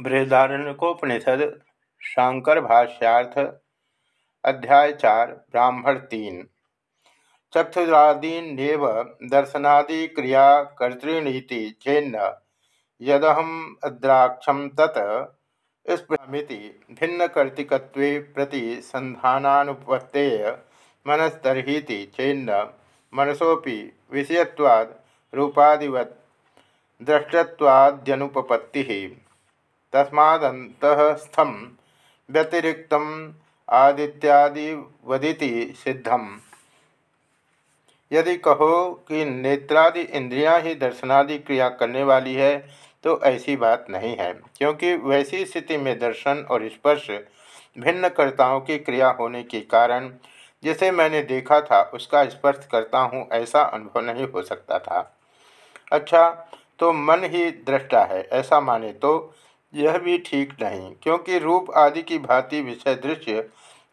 बृहदारण्यकोपनिषद शांकर भाष्यार्थ अध्याय चार, ब्राह्मण तीन। चक्षुरादीन्यव दर्शनादि क्रिया कर्तृणीति चेन्न यदहम अद्राक्षम तत् स्पृहमिति भिन्न कर्तिकत्वे प्रति संधानानुपत्तेय मनस्तर्हीति चेन्न मनसोपि विषयत्वाद रूपादिवत् दृष्टत्वाद्यनुपपत्ति। तस्मादंतस्थम व्यतिरिक्त आदित्यादिवदिति सिद्धम। यदि कहो कि नेत्रादि इंद्रियाँ ही दर्शनादि क्रिया करने वाली है तो ऐसी बात नहीं है, क्योंकि वैसी स्थिति में दर्शन और स्पर्श भिन्न कर्ताओं की क्रिया होने के कारण जिसे मैंने देखा था, उसका स्पर्श करता हूँ, ऐसा अनुभव नहीं हो सकता था। अच्छा तो मन ही दृष्टा है, ऐसा माने तो यह भी ठीक नहीं, क्योंकि रूप आदि की भांति विषय दृश्य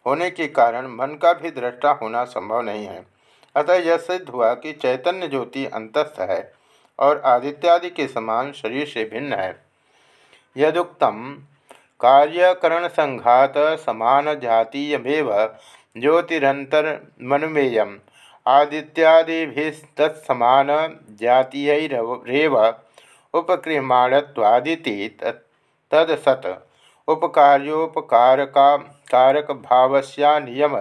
होने के कारण मन का भी दृष्टा होना संभव नहीं है। अतः यह सिद्ध हुआ कि चैतन्य ज्योति अंतस्थ है और आदित्यादि के समान शरीर से भिन्न है। यदुक्तम कार्यकरण संघात समान जातीयमेव ज्योतिरंतर मनुमेय आदित्यादिभिस्तत्समान जातीयरेव उपक्रियमाणत्वादिति तद सत उपकार्योपकारका कारक भावस्यानियम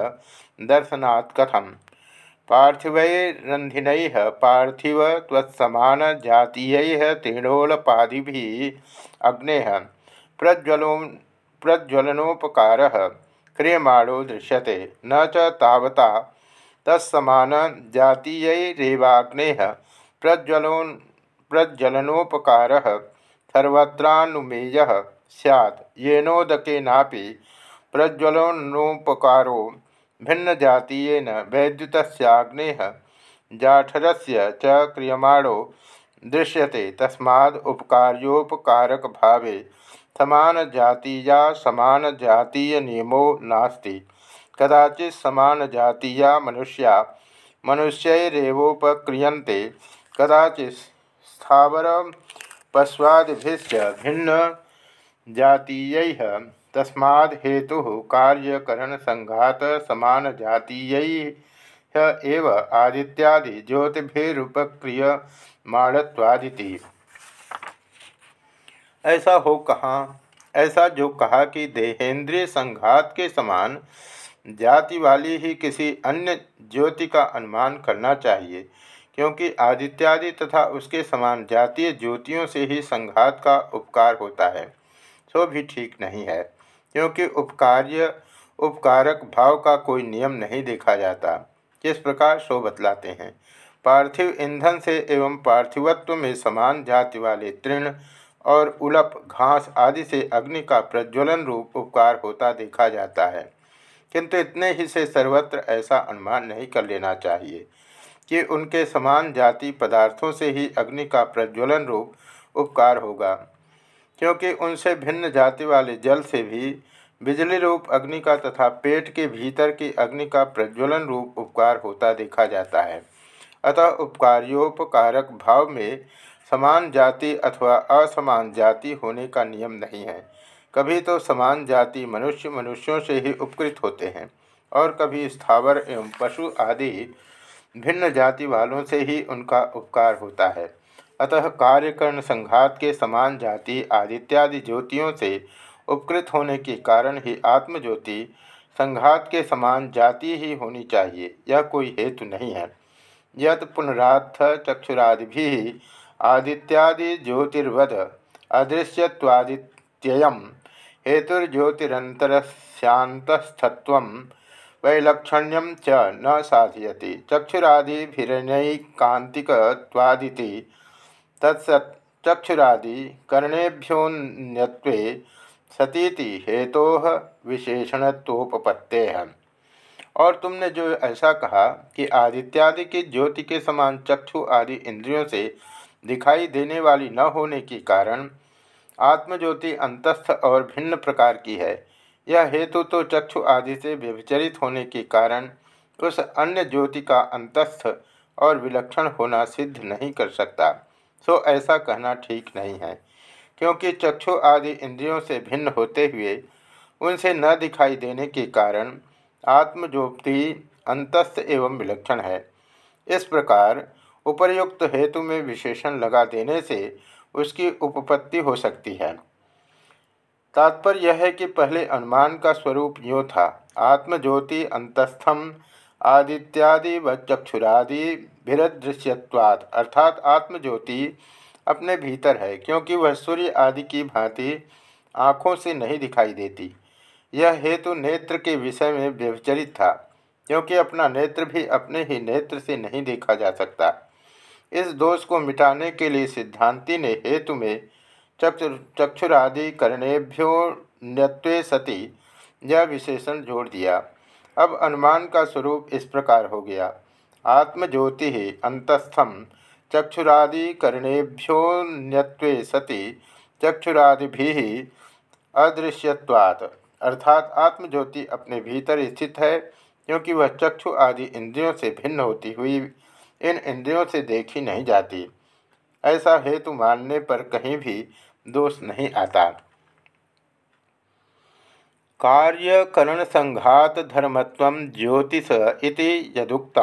दर्शनात् कथम। पार्थिवैरंधिन पार्थिव तत्समान जातीय तीर्णोलपादि अग्ने प्रज्वलो प्रज्वलनोपकार क्रियमाणो दृश्यते। न च तावता तत्समान जातीयरेवाग्ने प्रज्वलो प्रज्वलनोपकार सर्वत्रानुमेय सैत् येनोदकेनापि प्रज्वलनोपकारो भिन्न जातीयन वैद्युतस्याग्ने जाठरस्य च क्रियमाणो दृश्यते। तस्माद् उपकार्योपकारक भावे समान जातीया समान जातीय नियमो नास्ति। कदाचित् समान जातीया मनुष्या मनुष्यरेवोपक्रियन्ते। कदाचित् स्थावर पश्वादिभिश्च भिन्न जातीय तस्मा हेतु कार्यकरण संघात समान जातीय एव आदित्यादि ज्योतिभिरुपक्रिय माणत्वादिति ऐसा हो कहा, ऐसा जो कहा कि देहेंद्रिय संघात के समान जाति वाली ही किसी अन्य ज्योति का अनुमान करना चाहिए। क्योंकि आदित्यादि तथा उसके समान जातीय ज्योतियों से ही संघात का उपकार होता है, सो भी ठीक नहीं है। क्योंकि उपकार्य, उपकारक भाव का कोई नियम नहीं देखा जाता। किस प्रकार सो बतलाते हैं। पार्थिव ईंधन से एवं पार्थिवत्व में समान जाति वाले तृण और उलप, घास आदि से अग्नि का प्रज्वलन रूप उपकार होता देखा जाता है। किंतु इतने ही से सर्वत्र ऐसा अनुमान नहीं कर लेना चाहिए। कि उनके समान जाति पदार्थों से ही अग्नि का प्रज्वलन रूप उपकार होगा, क्योंकि उनसे भिन्न जाति वाले जल से भी बिजली रूप अग्नि का तथा पेट के भीतर की अग्नि का प्रज्वलन रूप उपकार होता देखा जाता है। अतः उपकार्योपकारक भाव में समान जाति अथवा असमान जाति होने का नियम नहीं है। कभी तो समान जाति मनुष्य मनुष्यों से ही उपकृत होते हैं, और कभी स्थावर एवं पशु आदि भिन्न जाति वालों से ही उनका उपकार होता है। अतः कार्यकर्ण संघात के समान जाति, आदित्यादि ज्योतियों से उपकृत होने के कारण ही आत्मज्योति संघात के समान जाति ही होनी चाहिए, यह कोई हेतु नहीं है। यद पुनराथ चक्षुरादि आदित्यादि ज्योतिर्वद अदृश्यवादित्ययम हेतुर्ज्योतिरंतरस्यांतस्थत्व वैलक्षण्यम च न साधयति। चक्षुरादिभिरनैकांतिकवादिति तत्सत् चक्षुरादि कर्णेभ्योन्यत्वे सतीति हेतो विशेषणत्वोपत्ते और तुमने जो ऐसा कहा कि आदित्यादि की ज्योति के समान चक्षु आदि इंद्रियों से दिखाई देने वाली न होने के कारण आत्मज्योति अंतस्थ और भिन्न प्रकार की है यह हेतु तो चक्षु आदि से व्यभिचरित होने के कारण उस अन्य ज्योति का अंतस्थ और विलक्षण होना सिद्ध नहीं कर सकता। सो ऐसा कहना ठीक नहीं है, क्योंकि चक्षु आदि इंद्रियों से भिन्न होते हुए उनसे न दिखाई देने के कारण आत्मज्योति अंतस्थ एवं विलक्षण है। इस प्रकार उपर्युक्त हेतु में विशेषण लगा देने से उसकी उपपत्ति हो सकती है। तात्पर्य यह है कि पहले अनुमान का स्वरूप यो था। आत्मज्योति, अंतस्थम, आदित्यादि व चक्षुरादि भिरदृश्यवाद अर्थात आत्मज्योति अपने भीतर है, क्योंकि वह सूर्य आदि की भांति आँखों से नहीं दिखाई देती। यह हेतु नेत्र के विषय में व्यवचरित था, क्योंकि अपना नेत्र भी अपने ही नेत्र से नहीं देखा जा सकता। इस दोष को मिटाने के लिए सिद्धांति ने हेतु में चक्षु चक्षुरादि कर्णेभ्यो न्यत्वे सति। यह विशेषण जोड़ दिया। अब अनुमान का स्वरूप इस प्रकार हो गया। आत्मज्योति अंतस्थम। चक्षुरादि कर्णेभ्यो न्यत्वे सति। चक्षुरादि अदृश्यवात् अर्थात आत्मज्योति अपने भीतर स्थित है, क्योंकि वह चक्षु आदि इंद्रियों से भिन्न होती हुई इन इंद्रियों से देखी नहीं जाती। ऐसा हेतु मानने पर कहीं भी दोष नहीं आता। कार्यकरण संघात धर्मत्व ज्योतिष इति यदुक्त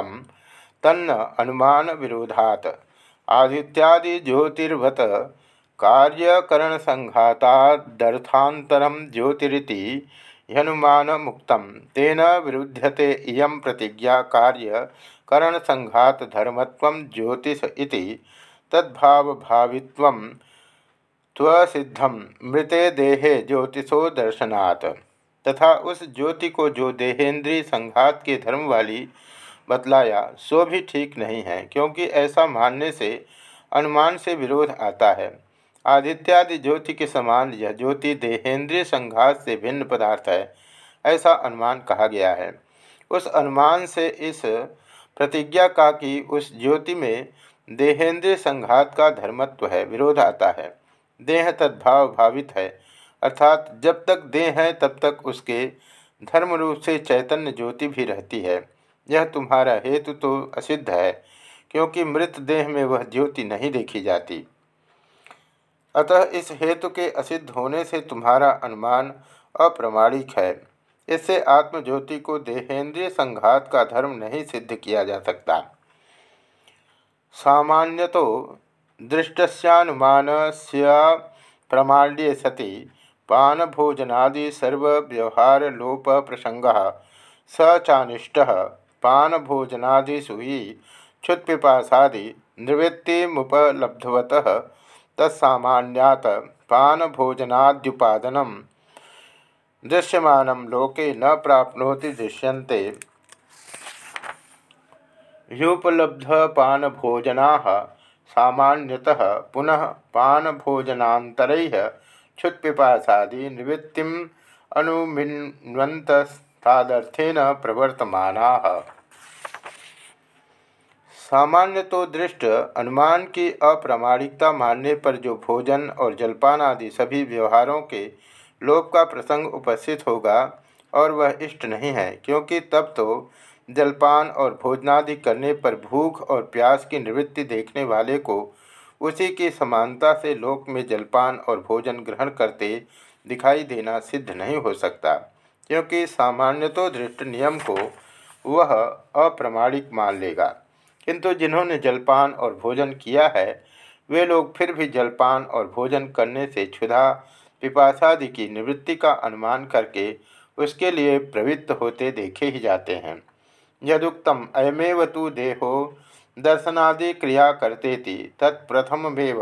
तन्न अनुमान विरोधात। आदित्यादि ज्योतिर्वत कार्यकरण संघातादर्थांतरम ज्योतिरिति ह्यनुमान मुक्त तेन विरुध्यते इयं प्रतिज्ञा कार्य करण संघात धर्मत्व ज्योतिष इति तद्भाव तद्भावभावित्वं त्वसिद्धम मृते देहे ज्योतिषो दर्शनात्। तथा उस ज्योति को जो देहेंद्रीय संघात के धर्म वाली बतलाया, सो भी ठीक नहीं है, क्योंकि ऐसा मानने से अनुमान से विरोध आता है। आदित्यादि ज्योति के समान यह ज्योति देहेंद्रीय संघात से भिन्न पदार्थ है, ऐसा अनुमान कहा गया है। उस अनुमान से इस प्रतिज्ञा का कि उस ज्योति में देहेंद्रीय संघात का धर्मत्व है, विरोध आता है। देह तद्भाव भावित है। अर्थात जब तक देह है, तब तक उसके धर्म रूप से चैतन्य ज्योति भी रहती है। यह तुम्हारा हेतु तो असिद्ध है, क्योंकि मृत देह में वह ज्योति नहीं देखी जाती। अतः इस हेतु के असिद्ध होने से तुम्हारा अनुमान अप्रमाणिक है। इससे आत्मज्योति को देहेंद्रिय संघात का धर्म नहीं सिद्ध किया जा सकता। सामान्य तो दृष्टस्यानुमान प्रमाण्य सति पान भोजनादि सर्वव्यवहार लोप प्रसंग स चानिष्ट। पान भोजनादिषु ही क्षुत्पिपासादि निवृत्तिमुपलब्धवतः। तत्सामान्यात पानभोजनाद्युपादन। दृश्यमान लोके न प्राप्नोति दृश्यन्ते। ह्युपलब्धपानभोजना। सामान्यतः पुनः पानभोजनान्तरैः क्षुत्पिपासादि निवृत्तिम् अनुमिन्वन्तस्तादर्थेन प्रवर्तमानाः। सामान्य तो दृष्ट अनुमान की अप्रामाणिकता मानने पर जो भोजन और जलपान आदि सभी व्यवहारों के लोप का प्रसंग उपस्थित होगा और वह इष्ट नहीं है, क्योंकि तब तो जलपान और भोजनादि करने पर भूख और प्यास की निवृत्ति देखने वाले को उसी की समानता से लोक में जलपान और भोजन ग्रहण करते दिखाई देना सिद्ध नहीं हो सकता, क्योंकि सामान्यतो दृष्ट नियम को वह अप्रमाणिक मान लेगा। किंतु जिन्होंने जलपान और भोजन किया है, वे लोग फिर भी जलपान और भोजन करने से क्षुधा, पिपासादि की निवृत्ति का अनुमान करके उसके लिए प्रवृत्त होते देखे ही जाते हैं। यदुक्तम, अयमेव तो देहो दर्शनादि क्रिया करते तत्प्रथमेव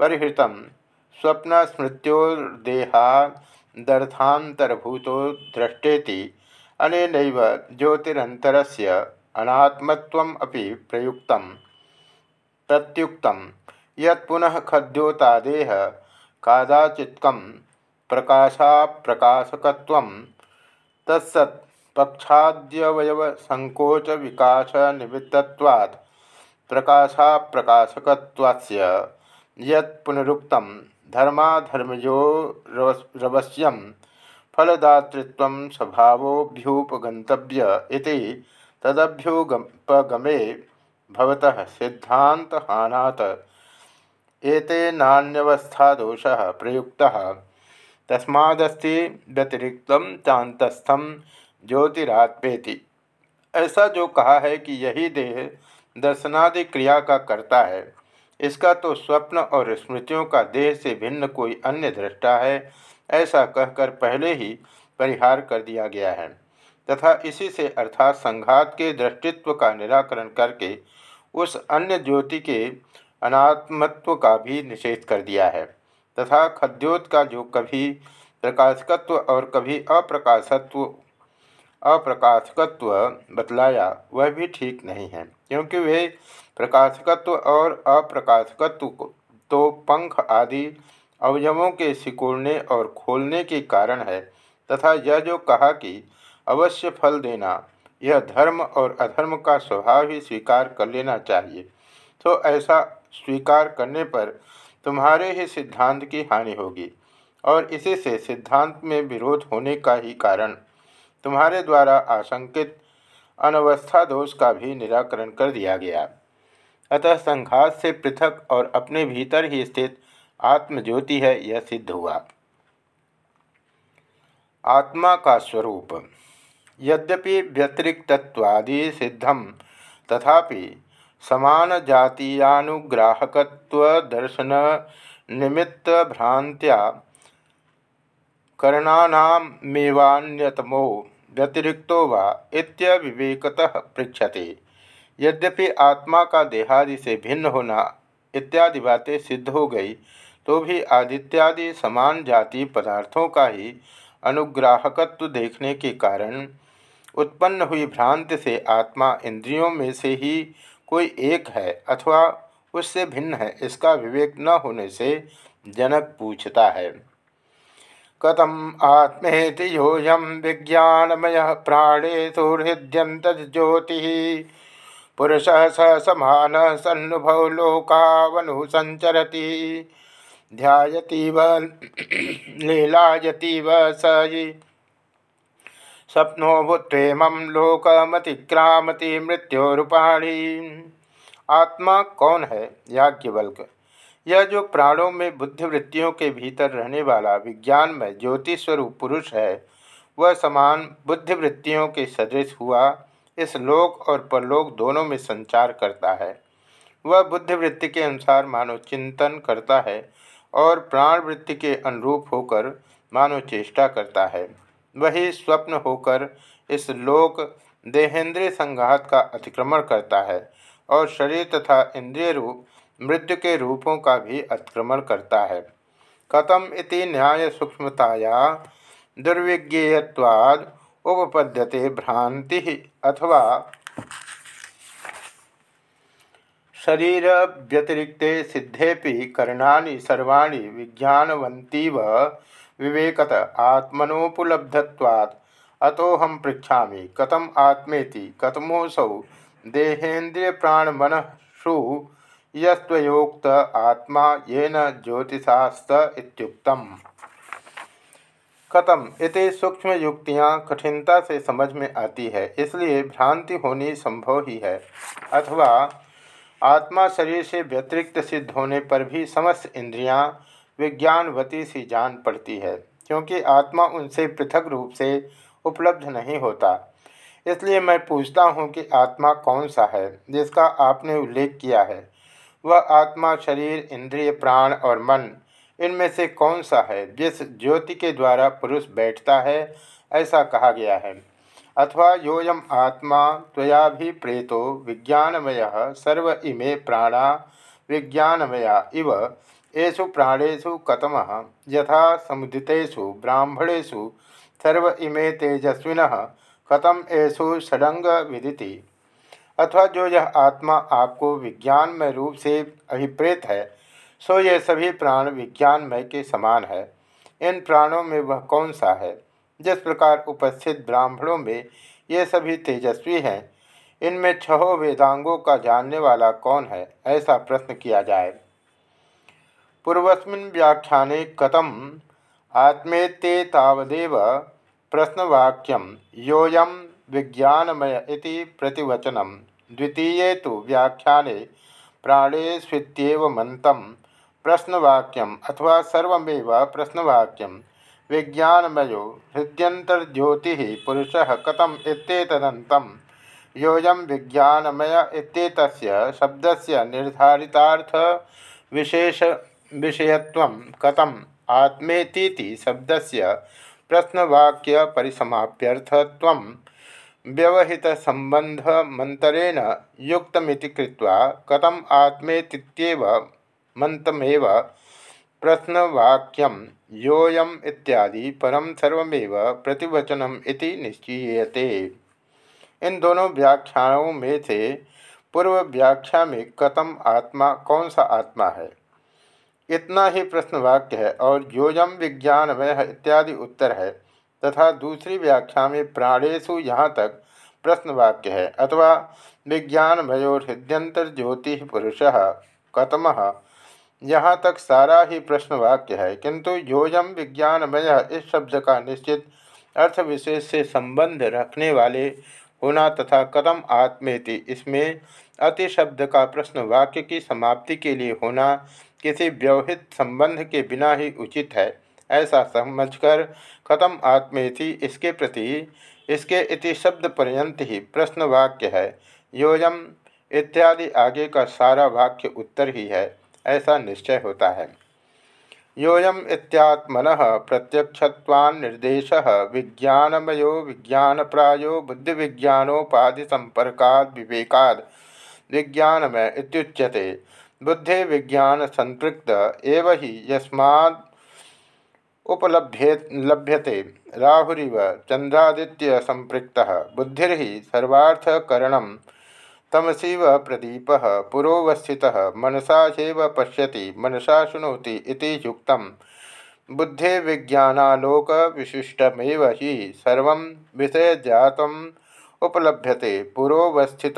परिहृत स्वप्न स्मृत्योर्देहादर्थातरभूतो दृष्टेति अनेन ज्योतिरंतरस्य अनात्मत्वमपि प्रयुक्त प्रत्युक्त यत्पुनः खद्योतादेह कादाचित्कं प्रकाशाप्रकाशकत्वं तत्सत् पक्षाद्यवयवसङ्कोचविकासनिमित्तत्वात् प्रकाशाप्रकाशकत्वस्य यत्पुनरुक्तं धर्माधर्मयोरवश्यं फलदातृत्वं स्वभावोऽभ्युपगन्तव्य इति तदभ्युपगमे भवतः सिद्धांत हानात एते नान्यवस्थादोषः प्रयुक्तः। तस्मादस्ति व्यतिरिक्त चांतस्थम ज्योतिरात्मेति। ऐसा जो कहा है कि यही देह दर्शनादि क्रिया का करता है, इसका तो स्वप्न और स्मृतियों का देह से भिन्न कोई अन्य दृष्टा है, ऐसा कहकर पहले ही परिहार कर दिया गया है। तथा इसी से अर्थात संघात के दृष्टित्व का निराकरण करके उस अन्य ज्योति के अनात्मत्व का भी निषेध कर दिया है। तथा खद्योत का जो कभी प्रकाशकत्व और कभी अप्रकाशत्व अप्रकाशकत्व बतलाया, वह भी ठीक नहीं है, क्योंकि वे प्रकाशकत्व और अप्रकाशकत्व तो पंख आदि अवयवों के सिकोड़ने और खोलने के कारण है, तथा यह जो कहा कि अवश्य फल देना, यह धर्म और अधर्म का स्वभाव ही स्वीकार कर लेना चाहिए तो ऐसा स्वीकार करने पर तुम्हारे ही सिद्धांत की हानि होगी, और इसी से सिद्धांत में विरोध होने का ही कारण तुम्हारे द्वारा आशंकित अनवस्था दोष का भी निराकरण कर दिया गया। अतः संघात से पृथक और अपने भीतर ही स्थित आत्मज्योति है, यह सिद्ध हुआ। आत्मा का स्वरूप। यद्यपि व्यतिरिक्तत्वादि सिद्धम तथापि समान जातीयानुग्राहकत्व दर्शन निमित्त भ्रांत्या करणानामेवान्यतमो व्यतिरिक्तो वा इत्यविवेकतः पृछते यद्यपि आत्मा का देहादि से भिन्न होना इत्यादि बातें सिद्ध हो गई तो भी आदित्यादि समान जाति पदार्थों का ही अनुग्राहकत्व देखने के कारण उत्पन्न हुई भ्रांति से आत्मा इंद्रियों में से ही कोई एक है अथवा उससे भिन्न है, इसका विवेक न होने से जनक पूछता है। कथम आत्मेति योयम विज्ञानमय प्राणे हृदयंत ज्योति पुरुष स समान लोकावनु संचरती ध्यातीव लीलायतीव स स्वप्नो भूत्वेम लोकमतिक्रामति मृत्योरूपाणी। आत्मा कौन है? याज्ञवल्क। यह जो प्राणों में बुद्धिवृत्तियों के भीतर रहने वाला विज्ञान में ज्योतिस्वरूप पुरुष है, वह समान बुद्धिवृत्तियों के सदृश हुआ, इस लोक और परलोक दोनों में संचार करता है। वह बुद्धिवृत्ति के अनुसार मानव चिंतन करता है और प्राण वृत्ति के अनुरूप होकर मानव चेष्टा करता है। वही स्वप्न होकर इस लोक देहेंद्रिय संघात का अतिक्रमण करता है और शरीर तथा इंद्रिय रूप मृत्यु के रूपों का भी अतिक्रमण करता है। कथम इति न्याय सूक्ष्मताया दुर्विज्ञेयवाद उपपद्यते भ्रांति अथवा शरीर व्यतिरिक्ते सिद्धेपि करणानि सर्वाणि विज्ञानवंतीव विवेकत आत्मनोपलब्धत्वात्। अतोहम पृछा कथम आत्मेति कथमोसौ देहेन्द्रिय प्राणमनसु यस्वयोक्त आत्मा येन ज्योतिषास्त कथम? इति सूक्ष्म युक्तियाँ कठिनता से समझ में आती है, इसलिए भ्रांति होनी संभव ही है। अथवा, आत्मा शरीर से व्यतिरिक्त सिद्ध होने पर भी समस्त इंद्रियाँ विज्ञानवती सी जान पड़ती है, क्योंकि आत्मा उनसे पृथक रूप से उपलब्ध नहीं होता। इसलिए मैं पूछता हूँ कि आत्मा कौन सा है, जिसका आपने उल्लेख किया है। वह आत्मा, शरीर, इंद्रिय, प्राण और मन, इनमें से कौन सा है जिस ज्योति के द्वारा पुरुष बैठता है? ऐसा कहा गया है। अथवा योयम आत्मा त्वयाभिप्रेतो विज्ञानमय सर्व इमे प्राणा विज्ञानमया इव येषु प्राणेषु कतम? यथा समुदितेषु ब्राह्मणेषु सर्व इमे तेजस्विन कतम येषु षडंग विदिति अथवा जो यह आत्मा आपको विज्ञानमय रूप से अभिप्रेत है, सो ये सभी प्राण विज्ञानमय के समान है। इन प्राणों में वह कौन सा है? जिस प्रकार उपस्थित ब्राह्मणों में ये सभी तेजस्वी हैं, इनमें छहों वेदांगों का जानने वाला कौन है? ऐसा प्रश्न किया जाए। पूर्वस्मिन् व्याख्याने कथम आत्मेत्ते तावदेव प्रश्नवाक्यम योयम विज्ञानमय इति प्रतिवचनम। द्वितीये तो व्याख्याने प्राणेष्वित्येव मंतम प्रश्नवाक्यम अथवा सर्वमेव प्रश्नवाक्यम। विज्ञानमयो हृद्यंतर्ज्योति पुरुष कथम विज्ञानमय इत्येतस्य शब्दस्य निर्धारितार्थ विशेष विषयत्व कथम आत्मेति शब्दस्य प्रश्नवाक्य परिसमाप्यर्थत्व व्यवहित संबंध मंतरेण कृत्वा कथम आत्मेत्येव मंतमेव प्रश्नवाक्यम योयम इत्यादि परम सर्वमेव प्रतिवचनम इति निश्चीयते। इन दोनों व्याख्याओं में से पूर्व व्याख्या में कथम आत्मा, कौन सा आत्मा है? इतना ही प्रश्नवाक्य है और योजम विज्ञानमय इत्यादि उत्तर है। तथा दूसरी व्याख्या में प्राणेशु यहाँ तक प्रश्न वाक्य है। अथवा विज्ञानमयो हृदयंतर ज्योति पुरुष कतम यहाँ तक सारा ही प्रश्न वाक्य है। किंतु योजम विज्ञानमय इस शब्द का निश्चित अर्थ विशेष से संबंध रखने वाले होना तथा कदम आत्मेति, इसमें अति शब्द का प्रश्न वाक्य की समाप्ति के लिए होना किसी व्यवहित संबंध के बिना ही उचित है। ऐसा समझकर खत्म आत्मेति इसके प्रति, इसके इति शब्द पर्यंत ही प्रश्न वाक्य है। योजम इत्यादि आगे का सारा वाक्य उत्तर ही है, ऐसा निश्चय होता है। योयम इत्यात्मन प्रत्यक्षत्वान्निर्देश विज्ञानमयो विज्ञान प्रायो बुद्धि विज्ञानोपाधि संपर्का विवेकाद विज्ञानमय इत्युच्यते। बुद्धि विज्ञान संपृक्त, एवं ही उपलभ्ये, लभ्यते। राहुरीव चंद्रादित्य संपृक्त। बुद्धिर्हि सर्वार्थकरणं तमसीव प्रदीप। पुरोवस्थित। मनसा पश्यति। मनसा शुणोति इति युक्तम। बुद्धे विज्ञानालोक विशिष्टमेव ही सर्व विषय जातम उपलभ्यते। पुरोवस्थित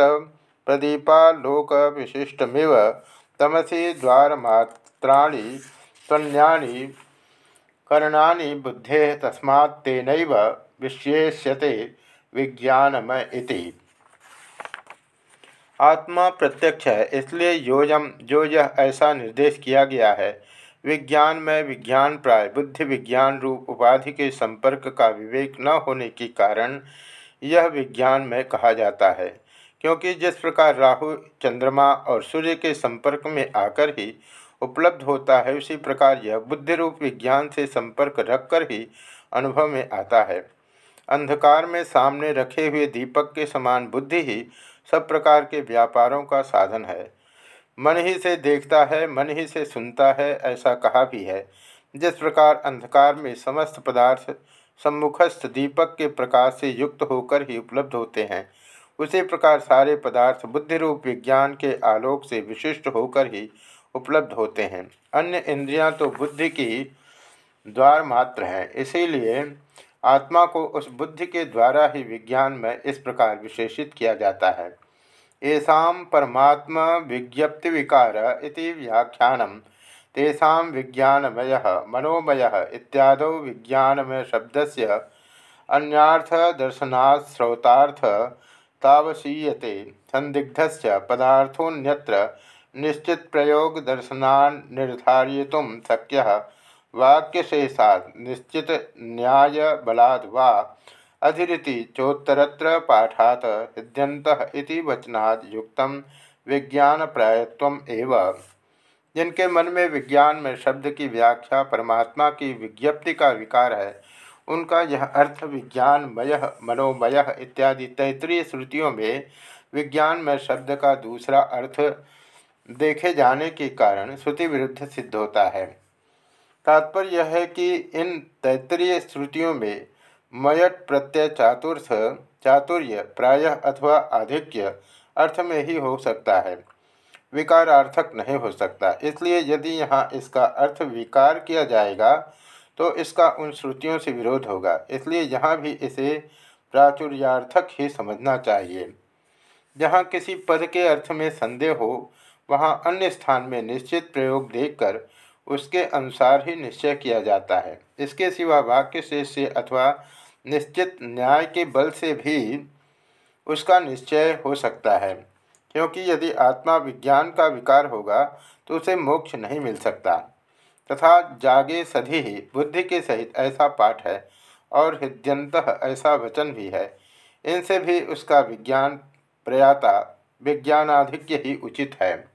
प्रदीपालोक विशिष्टमेव तमसी द्वारमात्राणि तन्यानि करणानि बुद्धे तस्मात् तेनैव विश्येष्यते विज्ञानमय आत्मा प्रत्यक्ष है, इसलिए योजम जो यह ऐसा निर्देश किया गया है, विज्ञान में विज्ञान प्राय बुद्धि विज्ञान रूप उपाधि के संपर्क का विवेक न होने के कारण यह विज्ञान में कहा जाता है, क्योंकि जिस प्रकार राहु, चंद्रमा और सूर्य के संपर्क में आकर ही उपलब्ध होता है, उसी प्रकार यह बुद्धि रूप विज्ञान से संपर्क रखकर ही अनुभव में आता है। अंधकार में सामने रखे हुए दीपक के समान बुद्धि ही सब प्रकार के व्यापारों का साधन है। मन ही से देखता है, मन ही से सुनता है, ऐसा कहा भी है। जिस प्रकार अंधकार में समस्त पदार्थ सम्मुखस्थ दीपक के प्रकाश से युक्त होकर ही उपलब्ध होते हैं, उसी प्रकार सारे पदार्थ बुद्धि रूप विज्ञान के आलोक से विशिष्ट होकर ही उपलब्ध होते हैं। अन्य इंद्रियाँ तो बुद्धि की द्वार मात्र हैं, इसीलिए आत्मा को उस बुद्धि के द्वारा ही विज्ञान में इस प्रकार विशेषित किया जाता है। ऐसा परमात्मा विज्ञप्ति विकार व्याख्यानम तेषा विज्ञानमय, मनोमय इत्याद विज्ञानमय शब्द से अन्यार्थ दर्शनात् स्रोतार्थ तावशीयते। संदिग्ध पदार्थोन्यत्र निश्चित प्रयोग दर्शनान् निर्धारयितुं शक्य वाक्यशेषा निश्चित न्याय बलाद वा। अधिरिति चोत्तरत्र पाठात हृद्यंत इति वचनाद युक्त विज्ञान प्रायत्व एव। जिनके मन में विज्ञान में शब्द की व्याख्या, परमात्मा की विज्ञप्ति का विकार है, उनका यह अर्थ विज्ञानमय, मनोमय इत्यादि तैतरीय श्रुतियों में विज्ञान में शब्द का दूसरा अर्थ देखे जाने के कारण श्रुति विरुद्ध सिद्ध होता है। तात्पर्य यह है कि इन तैतरीय श्रुतियों में मयट प्रत्यय चातुर्थ, चातुर्य, प्रायः अथवा आधिक्य अर्थ में ही हो सकता है। विकारार्थक नहीं हो सकता। इसलिए यदि यहाँ इसका अर्थ विकार किया जाएगा तो इसका उन श्रुतियों से विरोध होगा। इसलिए यहाँ भी इसे प्राचुर्यार्थक ही समझना चाहिए। जहाँ किसी पद के अर्थ में संदेह हो वहाँ अन्य स्थान में निश्चित प्रयोग देखकर उसके अनुसार ही निश्चय किया जाता है। इसके सिवा वाक्य से, से अथवा निश्चित न्याय के बल से भी उसका निश्चय हो सकता है क्योंकि यदि आत्मा विज्ञान का विकार होगा तो उसे मोक्ष नहीं मिल सकता। तथा जागे सधी ही बुद्धि के सहित ऐसा पाठ है और हृदयंत ऐसा वचन भी है। इनसे भी उसका विज्ञान प्रयाता विज्ञानाधिक्य ही उचित है।